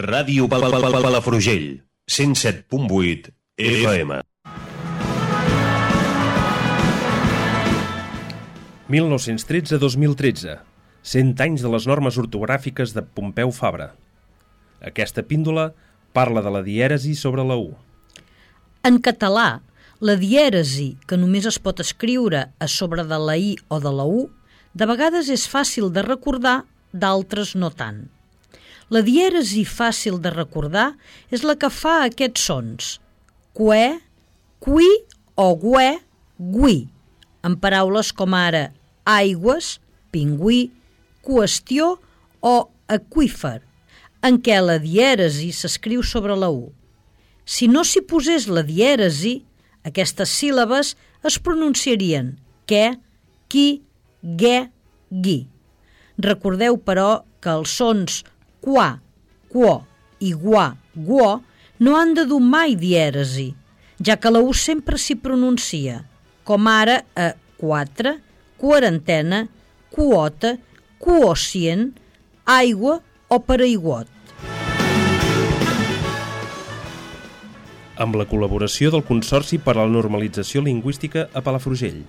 Ràdio Pal Pal Pal Palafrugell, 107.8 FM. 1913-2013, 100 anys de les normes ortogràfiques de Pompeu Fabra. Aquesta píndola parla de la dièresi sobre la U. En català, la dièresi, que només es pot escriure a sobre de la I o de la U, de vegades és fàcil de recordar, d'altres no tant. La dièresi fàcil de recordar és la que fa aquests sons. Cué, qui o gué, gui, en paraules com ara aigües, pingüí, qüestió o aquífer, en què la dièresi s'escriu sobre la U. Si no s'hi posés la dièresi, aquestes síl·labes es pronunciarien que, qui, gue, gui. Recordeu, però, que els sons qua, quo i guà, guò no han de dur mai dièresi, ja que la U sempre s'hi pronuncia, com ara a 4, quarantena, quota, quocient, aigua o paraiguot. Amb la col·laboració del Consorci per a la Normalització Lingüística a Palafrugell.